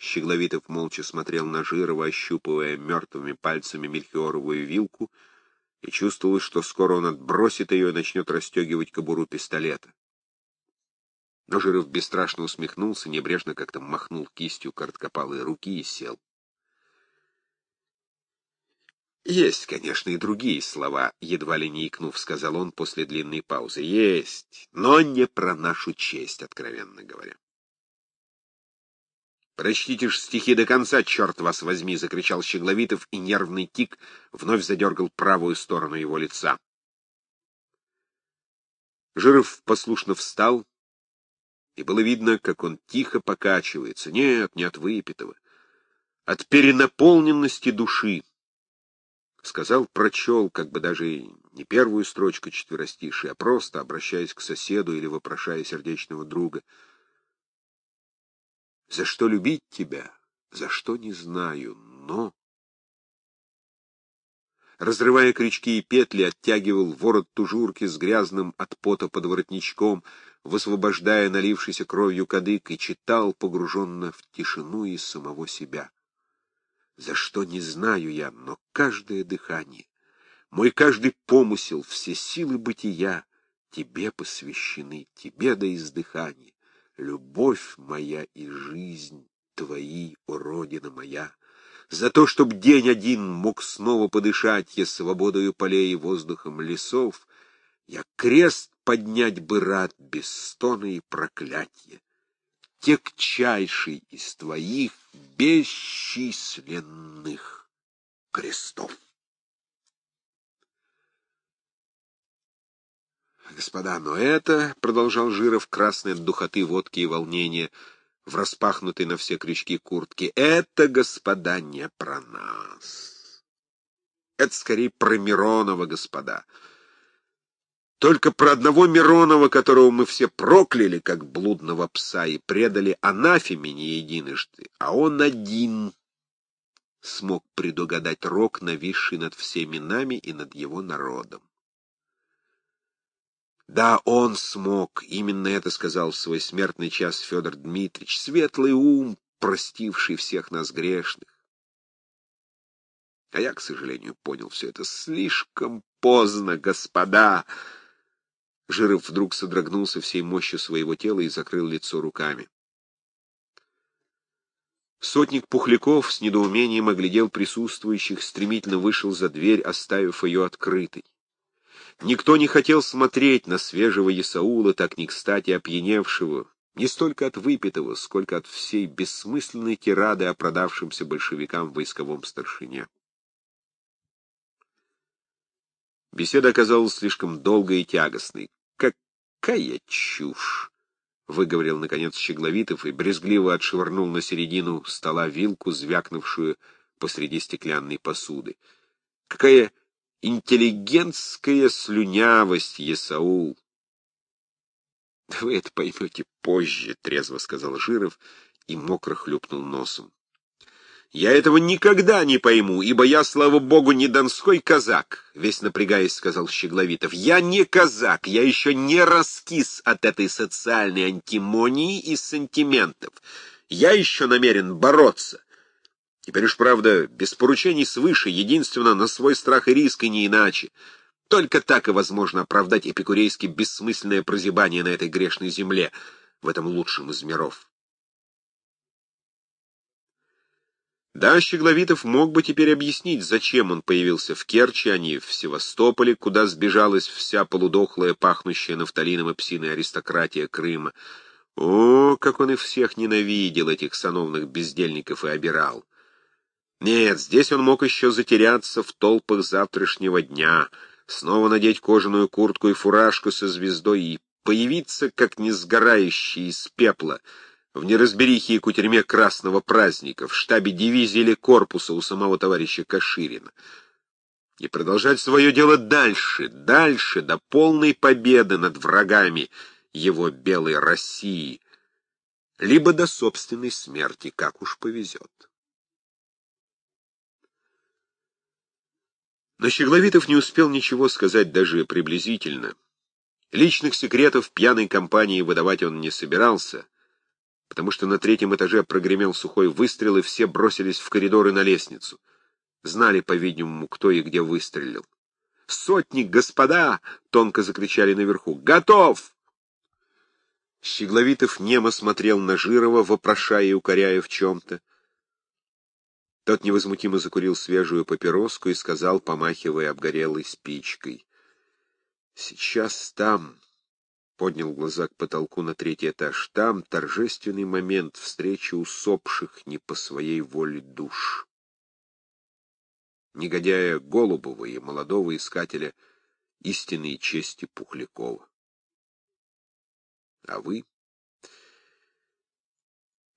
Щегловитов молча смотрел на Жирова, ощупывая мертвыми пальцами мельхиоровую вилку, и чувствовал, что скоро он отбросит ее и начнет расстегивать кобуру пистолета. Но Жиров бесстрашно усмехнулся, небрежно как-то махнул кистью короткопалой руки и сел. «Есть, конечно, и другие слова», — едва ли не икнув, сказал он после длинной паузы. «Есть, но не про нашу честь, откровенно говоря». «Прочтите ж стихи до конца, черт вас возьми!» — закричал Щегловитов, и нервный тик вновь задергал правую сторону его лица. Жиров послушно встал, и было видно, как он тихо покачивается. Нет, не от выпитого, от перенаполненности души. Сказал, прочел, как бы даже не первую строчку четверостиши, а просто обращаясь к соседу или вопрошая сердечного друга — за что любить тебя, за что не знаю, но... Разрывая крючки и петли, оттягивал ворот тужурки с грязным от пота подворотничком, высвобождая налившийся кровью кадык, и читал, погруженно в тишину из самого себя. За что не знаю я, но каждое дыхание, мой каждый помысел, все силы бытия тебе посвящены, тебе до издыхания любовь моя и жизнь твои, о Родина моя, за то, чтоб день один мог снова подышать я свободою полей и воздухом лесов, я крест поднять бы рад без стона и проклятия, текчайший из твоих бесчисленных крестов. Господа, но это, — продолжал Жиров, красный от духоты, водки и волнения, в распахнутой на все крючки куртки, — это, господа, не про нас. Это скорее про Миронова, господа. Только про одного Миронова, которого мы все прокляли, как блудного пса, и предали анафеме не единожды, а он один смог предугадать рок, нависший над всеми нами и над его народом. Да, он смог, именно это сказал в свой смертный час Федор Дмитриевич, светлый ум, простивший всех нас грешных. А я, к сожалению, понял все это слишком поздно, господа. Жиров вдруг содрогнулся всей мощью своего тела и закрыл лицо руками. Сотник Пухляков с недоумением оглядел присутствующих, стремительно вышел за дверь, оставив ее открытой. Никто не хотел смотреть на свежего Исаула, так не кстати опьяневшего, не столько от выпитого, сколько от всей бессмысленной тирады о продавшемся большевикам войсковом старшине. Беседа оказалась слишком долгой и тягостной. «Какая чушь!» — выговорил, наконец, Щегловитов и брезгливо отшвырнул на середину стола вилку, звякнувшую посреди стеклянной посуды. «Какая интеллигентская слюнявость, Есаул. — Вы это поймете позже, — трезво сказал Жиров и мокро хлюпнул носом. — Я этого никогда не пойму, ибо я, слава богу, не донской казак, — весь напрягаясь сказал Щегловитов. — Я не казак, я еще не раскис от этой социальной антимонии и сантиментов. Я еще намерен бороться. Теперь уж, правда, без поручений свыше, единственно на свой страх и риск, и не иначе. Только так и возможно оправдать эпикурейски бессмысленное прозябание на этой грешной земле, в этом лучшем из миров. Да, Щегловитов мог бы теперь объяснить, зачем он появился в Керчи, а не в Севастополе, куда сбежалась вся полудохлая, пахнущая нафталином и псиной аристократия Крыма. О, как он их всех ненавидел, этих сановных бездельников, и обирал! Нет, здесь он мог еще затеряться в толпах завтрашнего дня, снова надеть кожаную куртку и фуражку со звездой и появиться, как несгорающий из пепла, в неразберихе и кутерьме красного праздника, в штабе дивизии или корпуса у самого товарища Каширина. И продолжать свое дело дальше, дальше, до полной победы над врагами его белой России, либо до собственной смерти, как уж повезет. Но Щегловитов не успел ничего сказать даже приблизительно. Личных секретов пьяной компании выдавать он не собирался, потому что на третьем этаже прогремел сухой выстрел, и все бросились в коридоры на лестницу. Знали, по-видимому, кто и где выстрелил. «Сотник, господа!» — тонко закричали наверху. «Готов!» Щегловитов немо смотрел на Жирова, вопрошая и укоряя в чем-то. Тот невозмутимо закурил свежую папироску и сказал, помахивая обгорелой спичкой. — Сейчас там, — поднял глаза к потолку на третий этаж, — там торжественный момент встречи усопших не по своей воле душ. Негодяя Голубова и молодого искателя истинной чести Пухлякова. А вы?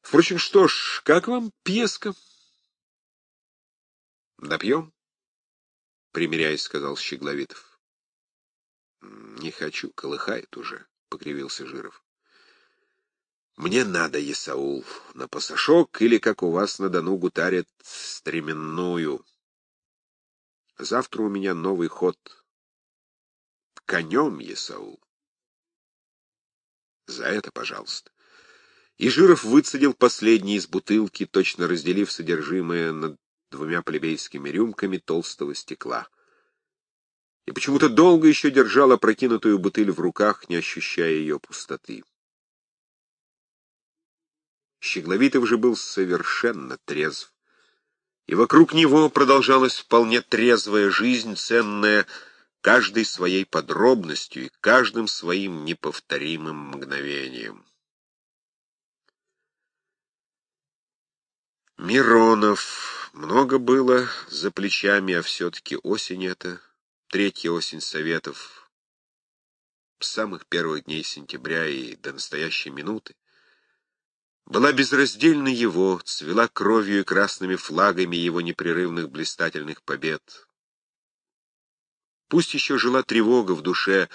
Впрочем, что ж, как вам пьеска? Допьем? Примиряясь, сказал Щегловитов. Не хочу, колыхает уже, покривился Жиров. Мне надо, Исаул, на пасашок или, как у вас на Дону гутарят, стременную. Завтра у меня новый ход. Конем, Исаул. За это, пожалуйста. И Жиров выцедил последний из бутылки, точно разделив содержимое над двумя плебейскими рюмками толстого стекла. И почему-то долго еще держал опрокинутую бутыль в руках, не ощущая ее пустоты. Щегловитов же был совершенно трезв. И вокруг него продолжалась вполне трезвая жизнь, ценная каждой своей подробностью и каждым своим неповторимым мгновением. Миронов. Много было за плечами, а все-таки осень это, третья осень Советов, с самых первых дней сентября и до настоящей минуты, была безраздельна его, цвела кровью и красными флагами его непрерывных блистательных побед. Пусть еще жила тревога в душе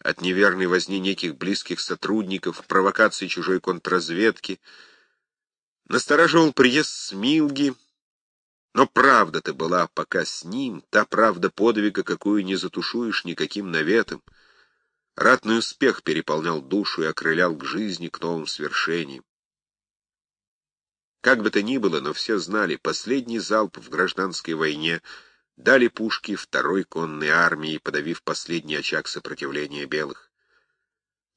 от неверной возни неких близких сотрудников, провокации чужой контрразведки, настораживал приезд Смилги, но правда-то была пока с ним, та правда подвига, какую не затушуешь никаким наветом. Ратный успех переполнял душу и окрылял к жизни, к новым свершениям. Как бы то ни было, но все знали, последний залп в гражданской войне — дали пушки второй конной армии, подавив последний очаг сопротивления белых.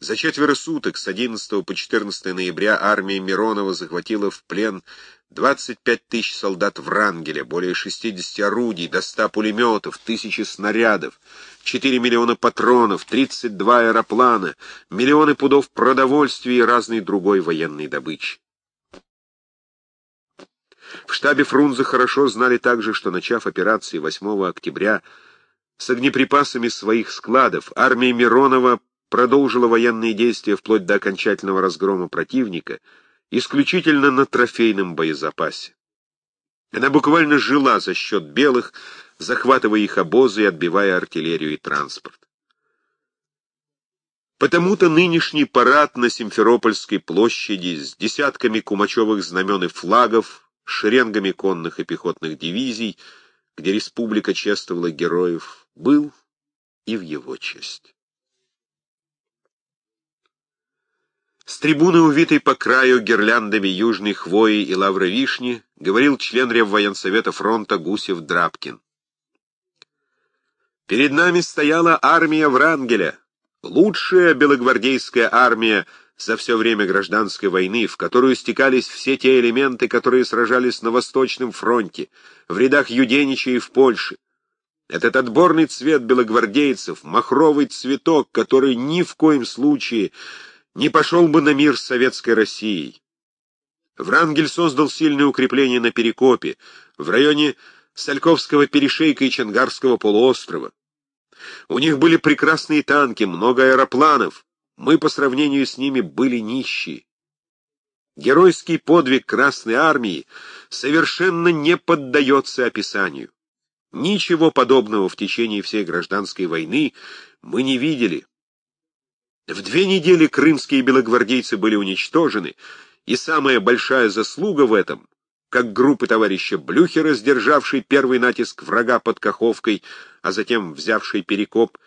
За четверо суток с 11 по 14 ноября армия Миронова захватила в плен 25 тысяч солдат Врангеля, более 60 орудий, до 100 пулеметов, тысячи снарядов, 4 миллиона патронов, 32 аэроплана, миллионы пудов продовольствия и разной другой военной добычи. В штабе Фрунзе хорошо знали также, что, начав операции 8 октября с огнеприпасами своих складов, армия Миронова продолжила военные действия вплоть до окончательного разгрома противника, исключительно на трофейном боезапасе. Она буквально жила за счет белых, захватывая их обозы и отбивая артиллерию и транспорт. Потому-то нынешний парад на Симферопольской площади с десятками кумачевых знамен и флагов шеренгами конных и пехотных дивизий, где республика чествовала героев, был и в его честь. С трибуны, увитой по краю гирляндами южной хвои и лавры вишни, говорил член Реввоенсовета фронта Гусев-Драбкин. Перед нами стояла армия Врангеля, лучшая белогвардейская армия за все время гражданской войны, в которую стекались все те элементы, которые сражались на Восточном фронте, в рядах Юденича и в Польше. Этот отборный цвет белогвардейцев, махровый цветок, который ни в коем случае не пошел бы на мир с советской Россией. Врангель создал сильное укрепление на Перекопе, в районе Сальковского перешейка и Чангарского полуострова. У них были прекрасные танки, много аэропланов. Мы по сравнению с ними были нищие. Геройский подвиг Красной Армии совершенно не поддается описанию. Ничего подобного в течение всей гражданской войны мы не видели. В две недели крымские белогвардейцы были уничтожены, и самая большая заслуга в этом, как группы товарища Блюхера, сдержавшей первый натиск врага под Каховкой, а затем взявшей Перекоп,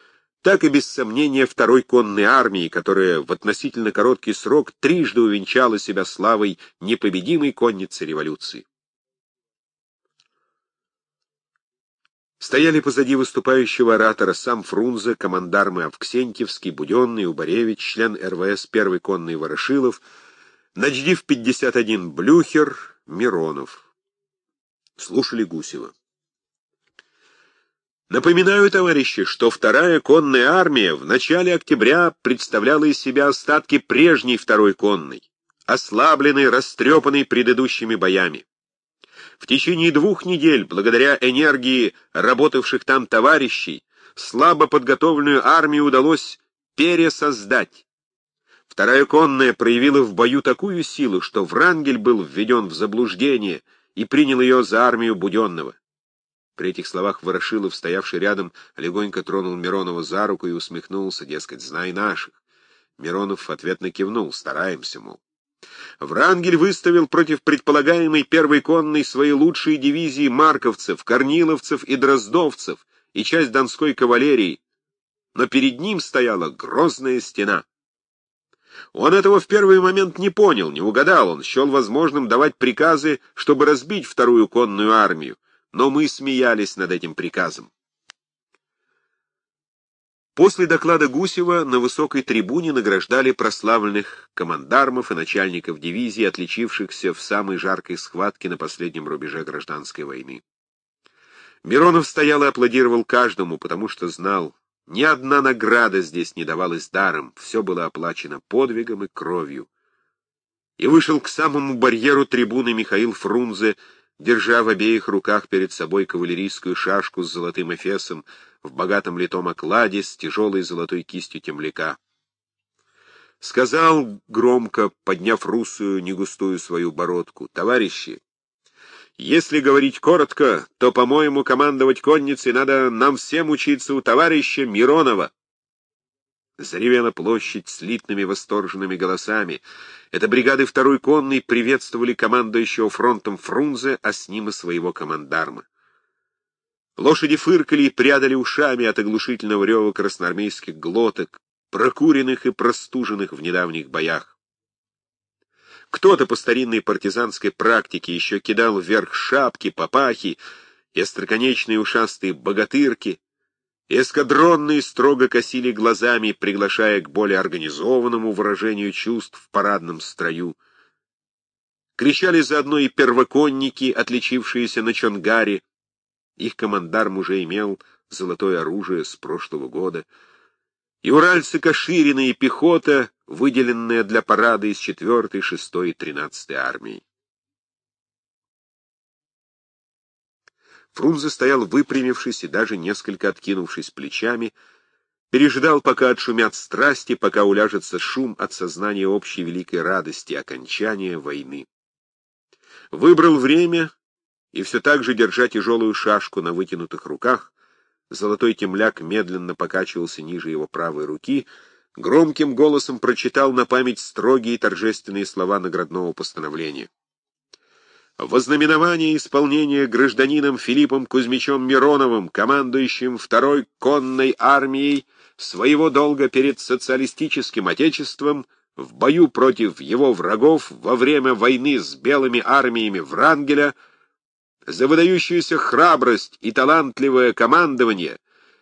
так и без сомнения второй конной армии, которая в относительно короткий срок трижды увенчала себя славой непобедимой конницы революции. Стояли позади выступающего оратора сам Фрунзе, командармы Авксентьевский, Буденный, Убаревич, член РВС первый конный Ворошилов, начдив 51 Блюхер, Миронов. Слушали Гусева. Напоминаю, товарищи, что вторая конная армия в начале октября представляла из себя остатки прежней второй конной, ослабленной, растрепанной предыдущими боями. В течение двух недель, благодаря энергии работавших там товарищей, слабо подготовленную армию удалось пересоздать. Вторая конная проявила в бою такую силу, что Врангель был введен в заблуждение и принял ее за армию Буденного. При этих словах Ворошилов, стоявший рядом, легонько тронул Миронова за руку и усмехнулся, дескать, знай наших. Миронов ответно кивнул, стараемся, мол. Врангель выставил против предполагаемой первой конной свои лучшие дивизии марковцев, корниловцев и дроздовцев и часть донской кавалерии, но перед ним стояла грозная стена. Он этого в первый момент не понял, не угадал, он счел возможным давать приказы, чтобы разбить вторую конную армию, но мы смеялись над этим приказом. После доклада Гусева на высокой трибуне награждали прославленных командармов и начальников дивизии, отличившихся в самой жаркой схватке на последнем рубеже гражданской войны. Миронов стоял и аплодировал каждому, потому что знал, ни одна награда здесь не давалась даром, все было оплачено подвигом и кровью. И вышел к самому барьеру трибуны Михаил Фрунзе, держа в обеих руках перед собой кавалерийскую шашку с золотым эфесом в богатом литом окладе с тяжелой золотой кистью темляка. Сказал громко, подняв русую, негустую свою бородку, «Товарищи, если говорить коротко, то, по-моему, командовать конницей надо нам всем учиться у товарища Миронова». Заревела площадь слитными восторженными голосами. Это бригады второй конной приветствовали командующего фронтом Фрунзе, а с ним и своего командарма. Лошади фыркали и прядали ушами от оглушительного рева красноармейских глоток, прокуренных и простуженных в недавних боях. Кто-то по старинной партизанской практике еще кидал вверх шапки, папахи и остроконечные ушастые богатырки, Эскадронные строго косили глазами, приглашая к более организованному выражению чувств в парадном строю. Кричали заодно и первоконники, отличившиеся на Чонгаре. Их командарм уже имел золотое оружие с прошлого года. И уральцы Каширина и пехота, выделенная для парада из 4-й, 6-й и 13-й армии. Фрунзе стоял выпрямившись и даже несколько откинувшись плечами, пережидал, пока отшумят страсти, пока уляжется шум от сознания общей великой радости, окончания войны. Выбрал время и все так же, держа тяжелую шашку на вытянутых руках, золотой темляк медленно покачивался ниже его правой руки, громким голосом прочитал на память строгие торжественные слова наградного постановления. Во знаменование исполнения гражданином Филиппом Кузьмичем Мироновым, командующим второй конной армией, своего долга перед социалистическим отечеством в бою против его врагов во время войны с белыми армиями Врангеля, за выдающуюся храбрость и талантливое командование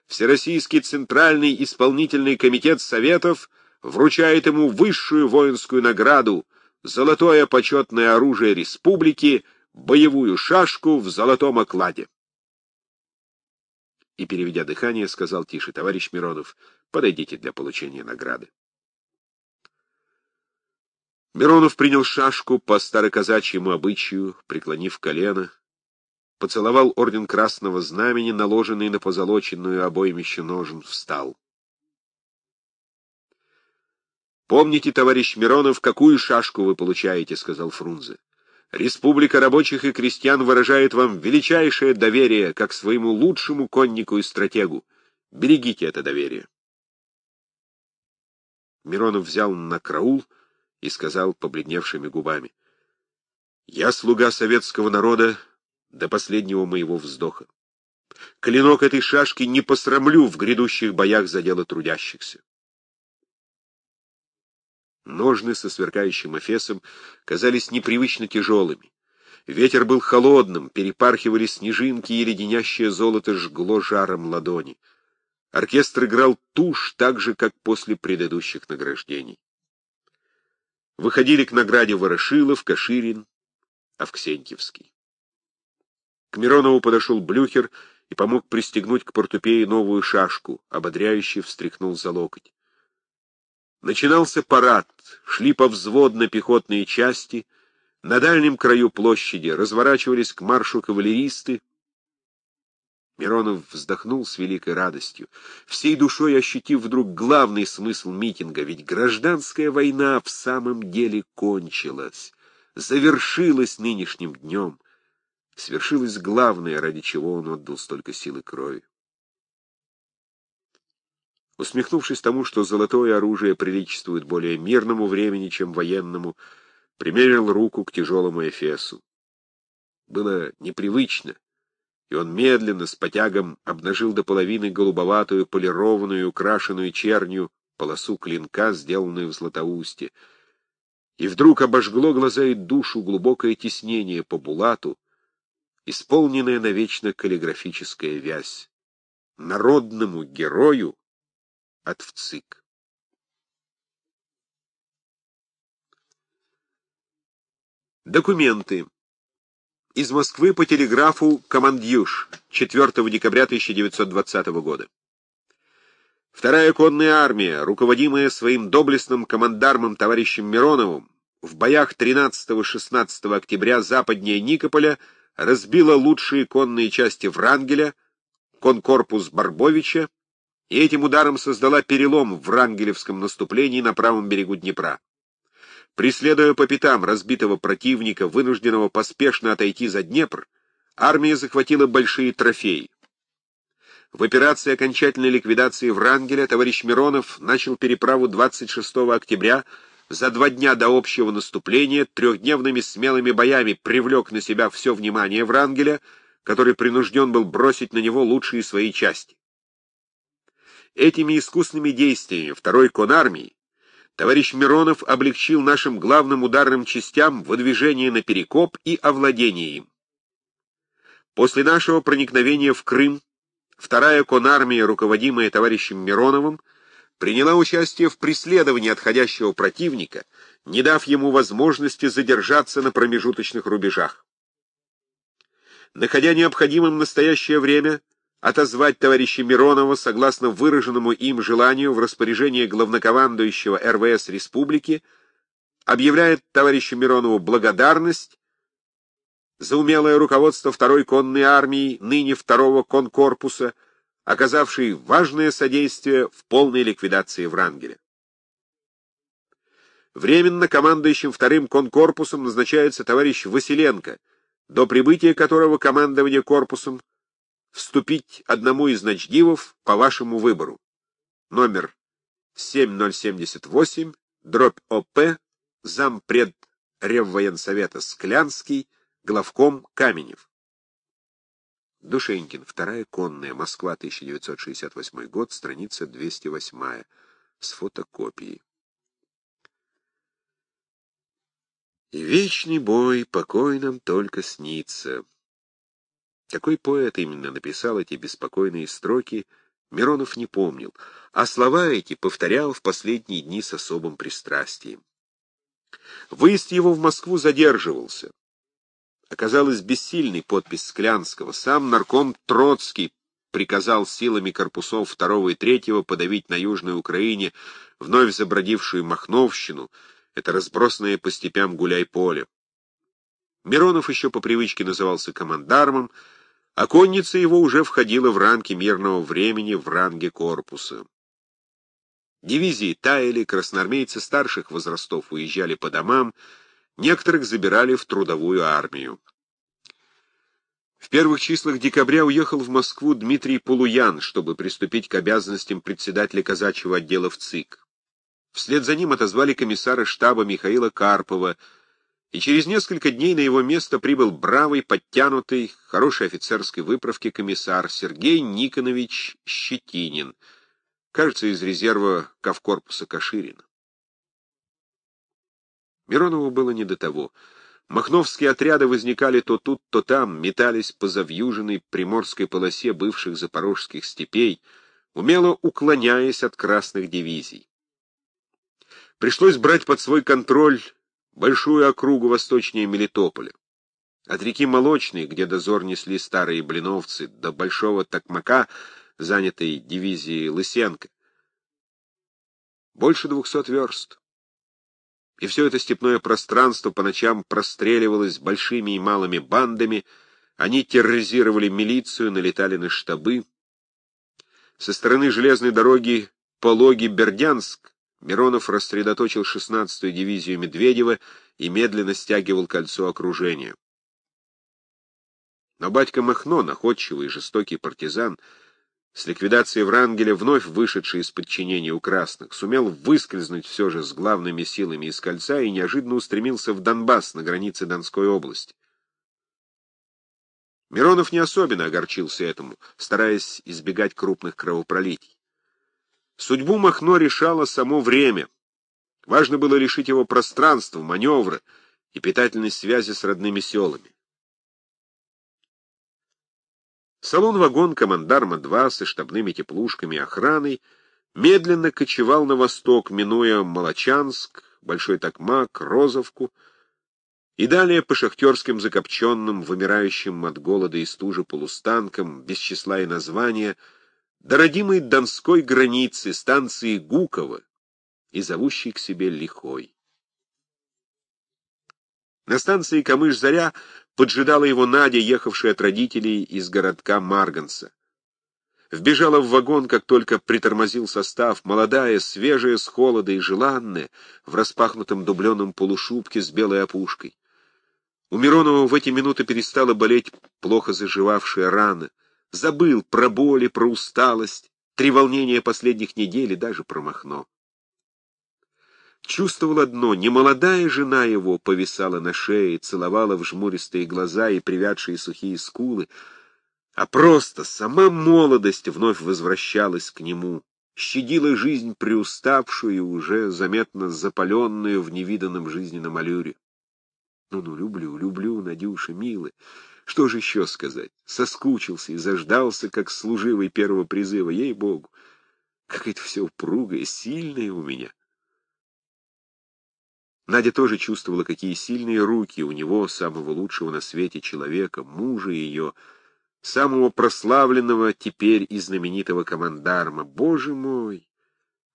Всероссийский Центральный Исполнительный Комитет Советов вручает ему высшую воинскую награду золотое почетное оружие республики, боевую шашку в золотом окладе. И, переведя дыхание, сказал тише, товарищ Миронов, подойдите для получения награды. Миронов принял шашку по староказачьему обычаю, преклонив колено, поцеловал орден Красного Знамени, наложенный на позолоченную обоймище ножен, встал. «Помните, товарищ Миронов, какую шашку вы получаете», — сказал Фрунзе. «Республика рабочих и крестьян выражает вам величайшее доверие, как своему лучшему коннику и стратегу. Берегите это доверие». Миронов взял на краул и сказал побледневшими губами. «Я слуга советского народа до последнего моего вздоха. Клинок этой шашки не посрамлю в грядущих боях за дело трудящихся. Ножны со сверкающим эфесом казались непривычно тяжелыми. Ветер был холодным, перепархивали снежинки, и леденящее золото жгло жаром ладони. Оркестр играл тушь так же, как после предыдущих награждений. Выходили к награде Ворошилов, Каширин, Авксентьевский. К Миронову подошел Блюхер и помог пристегнуть к портупее новую шашку, ободряюще встряхнул за локоть. Начинался парад, шли повзводно пехотные части, на дальнем краю площади разворачивались к маршу кавалеристы. Миронов вздохнул с великой радостью, всей душой ощутив вдруг главный смысл митинга, ведь гражданская война в самом деле кончилась, завершилась нынешним днем свершилось главное, ради чего он отдал столько сил и крови. Усмехнувшись тому, что золотое оружие приличествует более мирному времени, чем военному, примерил руку к тяжелому эфесу. Было непривычно, и он медленно, с потягом, обнажил до половины голубоватую, полированную, украшенную чернью полосу клинка, сделанную в Златоусте. И вдруг обожгло глаза и душу глубокое теснение по булату, исполненная навечно каллиграфическая вязь. Народному герою от ВЦИК. Документы. Из Москвы по телеграфу «Командюш» 4 декабря 1920 года. Вторая конная армия, руководимая своим доблестным командармом товарищем Мироновым, в боях 13-16 октября западнее Никополя разбила лучшие конные части Врангеля, конкорпус Барбовича, и этим ударом создала перелом в врангелевском наступлении на правом берегу Днепра. Преследуя по пятам разбитого противника, вынужденного поспешно отойти за Днепр, армия захватила большие трофеи. В операции окончательной ликвидации Врангеля товарищ Миронов начал переправу 26 октября за два дня до общего наступления трехдневными смелыми боями привлек на себя все внимание Врангеля, который принужден был бросить на него лучшие свои части. Этими искусными действиями второй конармии товарищ Миронов облегчил нашим главным ударным частям выдвижение на Перекоп и овладение им. После нашего проникновения в Крым вторая конармия, руководимая товарищем Мироновым, приняла участие в преследовании отходящего противника, не дав ему возможности задержаться на промежуточных рубежах. Находя необходимым в настоящее время отозвать товарища Миронова согласно выраженному им желанию в распоряжение главнокомандующего РВС Республики, объявляет товарищу Миронову благодарность за умелое руководство второй конной армии, ныне второго конкорпуса, оказавший важное содействие в полной ликвидации Врангеля. Временно командующим вторым конкорпусом назначается товарищ Василенко, до прибытия которого командование корпусом вступить одному из начдивов по вашему выбору. Номер 7078, дробь ОП, зампред Реввоенсовета Склянский, главком Каменев. Душенькин, вторая конная, Москва, 1968 год, страница 208, с фотокопией. И вечный бой покой нам только снится. Какой поэт именно написал эти беспокойные строки, Миронов не помнил, а слова эти повторял в последние дни с особым пристрастием. Выезд его в Москву задерживался оказалась бессильной подпись Склянского. Сам нарком Троцкий приказал силами корпусов второго и третьего подавить на Южной Украине вновь забродившую Махновщину, это разбросанное по степям гуляй-поле. Миронов еще по привычке назывался командармом, а конница его уже входила в рамки мирного времени в ранге корпуса. Дивизии таяли, красноармейцы старших возрастов уезжали по домам, Некоторых забирали в трудовую армию. В первых числах декабря уехал в Москву Дмитрий Полуян, чтобы приступить к обязанностям председателя казачьего отдела в ЦИК. Вслед за ним отозвали комиссара штаба Михаила Карпова, и через несколько дней на его место прибыл бравый, подтянутый, хорошей офицерской выправки комиссар Сергей Никонович Щетинин, кажется, из резерва Ковкорпуса Каширина. Миронову было не до того. Махновские отряды возникали то тут, то там, метались по завьюженной приморской полосе бывших запорожских степей, умело уклоняясь от красных дивизий. Пришлось брать под свой контроль большую округу восточнее Мелитополя. От реки Молочной, где дозор несли старые блиновцы, до Большого Токмака, занятой дивизией Лысенко. Больше двухсот верст. И все это степное пространство по ночам простреливалось большими и малыми бандами, они терроризировали милицию, налетали на штабы. Со стороны железной дороги Пологи-Бердянск Миронов рассредоточил 16-ю дивизию Медведева и медленно стягивал кольцо окружения. Но батька Махно, находчивый и жестокий партизан, с ликвидацией Врангеля, вновь вышедший из подчинения у красных, сумел выскользнуть все же с главными силами из кольца и неожиданно устремился в Донбасс на границе Донской области. Миронов не особенно огорчился этому, стараясь избегать крупных кровопролитий. Судьбу Махно решало само время. Важно было лишить его пространства, маневра и питательной связи с родными селами. Салон-вагон командарма-2 со штабными теплушками охраной медленно кочевал на восток, минуя Молочанск, Большой Токмак, Розовку, и далее по шахтерским закопченным, вымирающим от голода и стужи полустанкам, без числа и названия — до родимой донской границы станции Гуково и зовущей к себе Лихой. На станции Камыш-Заря поджидала его Надя, ехавшая от родителей из городка Марганца. Вбежала в вагон, как только притормозил состав, молодая, свежая с холода и желанная, в распахнутом дубленом полушубке с белой опушкой. У Миронова в эти минуты перестала болеть плохо заживавшая рана — Забыл про боли, про усталость, три волнения последних недель и даже про Махно. Чувствовал одно — немолодая жена его повисала на шее, целовала в жмуристые глаза и привядшие сухие скулы, а просто сама молодость вновь возвращалась к нему, щадила жизнь приуставшую и уже заметно запаленную в невиданном жизненном аллюре. Ну-ну, люблю, люблю, Надюша, милая. Что же еще сказать? Соскучился и заждался, как служивый первого призыва, ей-богу. Как это все упругое, сильное у меня. Надя тоже чувствовала, какие сильные руки у него, самого лучшего на свете человека, мужа ее, самого прославленного теперь и знаменитого командарма. Боже мой!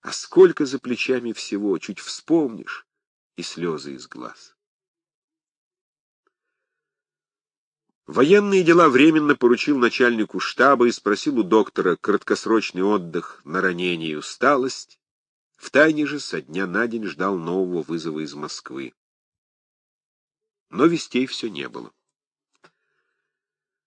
А сколько за плечами всего, чуть вспомнишь, и слезы из глаз. Военные дела временно поручил начальнику штаба и спросил у доктора краткосрочный отдых на ранение и усталость. Втайне же со дня на день ждал нового вызова из Москвы. Но вестей все не было.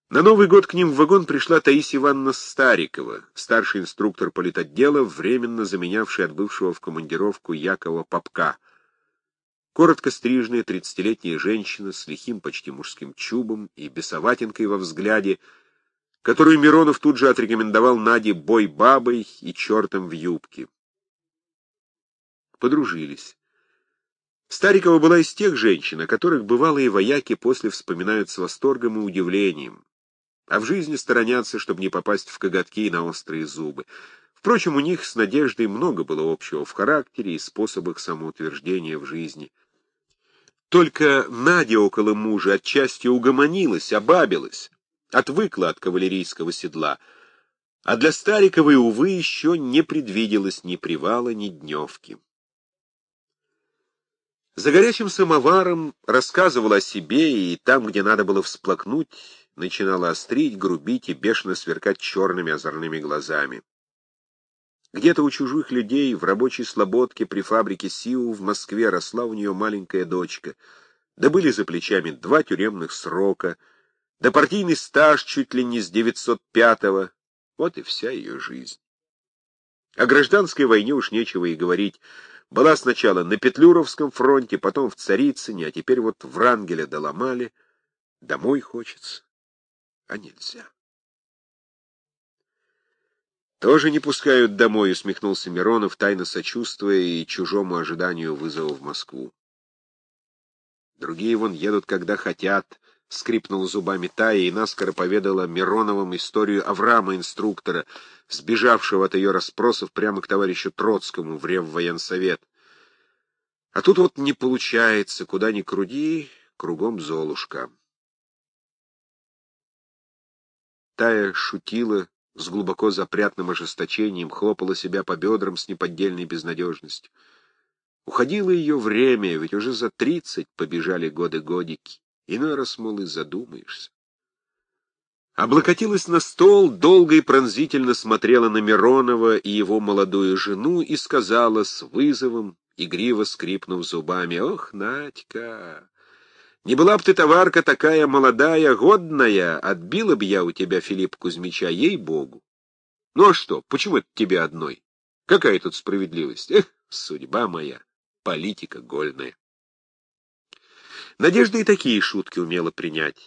На Новый год к ним в вагон пришла Таисия Ивановна Старикова, старший инструктор политотдела, временно заменявший отбывшего в командировку Якова Попка — Коротко стрижная тридцатилетняя женщина с лихим почти мужским чубом и бесоватинкой во взгляде, которую Миронов тут же отрекомендовал Наде бой бабой и чертом в юбке. Подружились. Старикова была из тех женщин, о которых бывалые вояки после вспоминают с восторгом и удивлением, а в жизни сторонятся, чтобы не попасть в коготки на острые зубы. Впрочем, у них с Надеждой много было общего в характере и способах самоутверждения в жизни — только Надя около мужа отчасти угомонилась, обабилась, отвыкла от кавалерийского седла, а для Стариковой, увы, еще не предвиделось ни привала, ни дневки. За горячим самоваром рассказывала о себе, и там, где надо было всплакнуть, начинала острить, грубить и бешено сверкать черными озорными глазами. Где-то у чужих людей в рабочей слободке при фабрике СИУ в Москве росла у нее маленькая дочка. Да были за плечами два тюремных срока, да партийный стаж чуть ли не с 905-го. Вот и вся ее жизнь. О гражданской войне уж нечего и говорить. Была сначала на Петлюровском фронте, потом в Царицыне, а теперь вот в Рангеле доломали. Домой хочется, а нельзя. Тоже не пускают домой, усмехнулся Миронов, тайно сочувствуя и чужому ожиданию вызова в Москву. Другие вон едут, когда хотят, — скрипнула зубами Тая и наскоро поведала Мироновым историю Авраама, инструктора, сбежавшего от ее расспросов прямо к товарищу Троцкому в Реввоенсовет. А тут вот не получается, куда ни круди, кругом золушка. Тая шутила, с глубоко запрятным ожесточением, хлопала себя по бедрам с неподдельной безнадежностью. Уходило ее время, ведь уже за тридцать побежали годы-годики. Иной раз, мол, и задумаешься. Облокотилась на стол, долго и пронзительно смотрела на Миронова и его молодую жену и сказала с вызовом, игриво скрипнув зубами, «Ох, Надька, не была б ты, товарка, такая молодая, годная, отбила б я у тебя Филипп Кузьмича, ей-богу. Ну а что, почему это тебе одной? Какая тут справедливость? Эх, судьба моя, политика гольная. Надежда и такие шутки умела принять.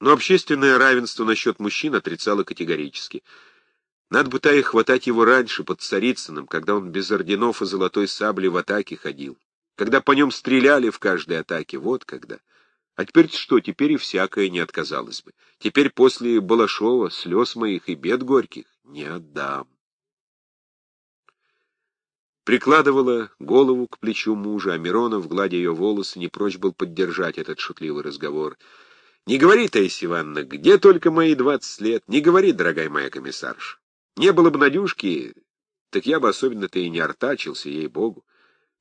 Но общественное равенство насчет мужчин отрицала категорически. Надо бы Тае хватать его раньше, под Царицыным, когда он без орденов и золотой сабли в атаке ходил. Когда по нем стреляли в каждой атаке, вот когда. А теперь что, теперь и всякое не отказалось бы. Теперь после Балашова, слез моих и бед горьких не отдам. Прикладывала голову к плечу мужа, а Миронов, гладя ее волосы, не прочь был поддержать этот шутливый разговор. «Не говори, Таисия Ивановна, где только мои двадцать лет? Не говори, дорогая моя комиссарша. Не было бы Надюшки, так я бы особенно-то и не артачился, ей-богу.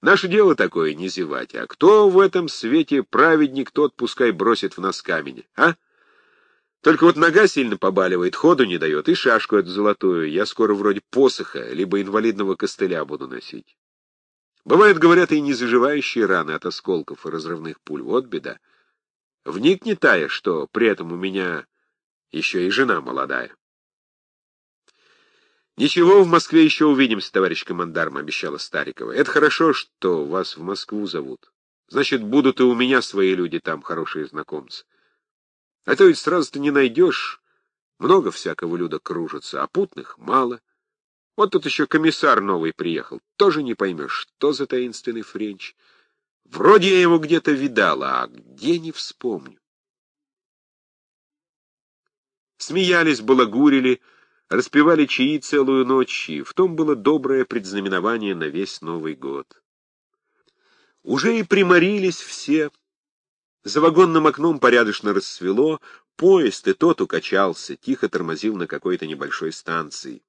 Наше дело такое, не зевать. А кто в этом свете праведник, тот пускай бросит в нас камень, а? Только вот нога сильно побаливает, ходу не дает, и шашку эту золотую я скоро вроде посоха, либо инвалидного костыля буду носить. Бывают, говорят, и незаживающие раны от осколков и разрывных пуль. Вот беда. Вникни, Тая, что при этом у меня еще и жена молодая. «Ничего, в Москве еще увидимся, товарищ командарм», — обещала Старикова. «Это хорошо, что вас в Москву зовут. Значит, будут и у меня свои люди там, хорошие знакомцы. А то ведь сразу-то не найдешь. Много всякого люда кружится, а путных мало. Вот тут еще комиссар новый приехал. Тоже не поймешь, что за таинственный френч. Вроде я его где-то видала, а где не вспомню». Смеялись, балагурили, — распевали чаи целую ночь, и в том было доброе предзнаменование на весь Новый год. Уже и приморились все. За вагонным окном порядочно рассвело, поезд и тот укачался, тихо тормозил на какой-то небольшой станции.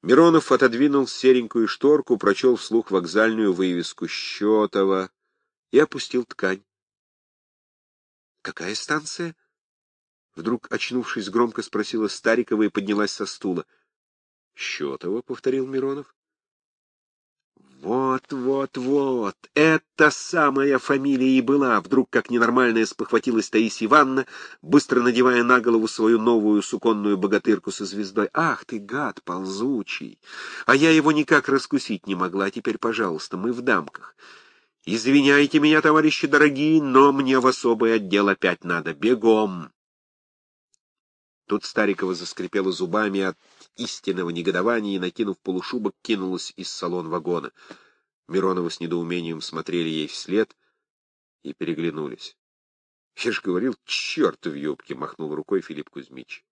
Миронов отодвинул серенькую шторку, прочел вслух вокзальную вывеску Счетова и опустил ткань. «Какая станция?» Вдруг, очнувшись, громко спросила Старикова и поднялась со стула. — Счетова, — повторил Миронов. «Вот, вот, вот, это самая фамилия и была!» Вдруг, как ненормальная, спохватилась Таисия Ивановна, быстро надевая на голову свою новую суконную богатырку со звездой. «Ах ты, гад ползучий! А я его никак раскусить не могла. Теперь, пожалуйста, мы в дамках. Извиняйте меня, товарищи дорогие, но мне в особый отдел опять надо. Бегом!» Тут Старикова заскрипела зубами от истинного негодования и, накинув полушубок, кинулась из салон вагона. Миронова с недоумением смотрели ей вслед и переглянулись. — Я ж говорил, черт в юбке! — махнул рукой Филипп Кузьмич.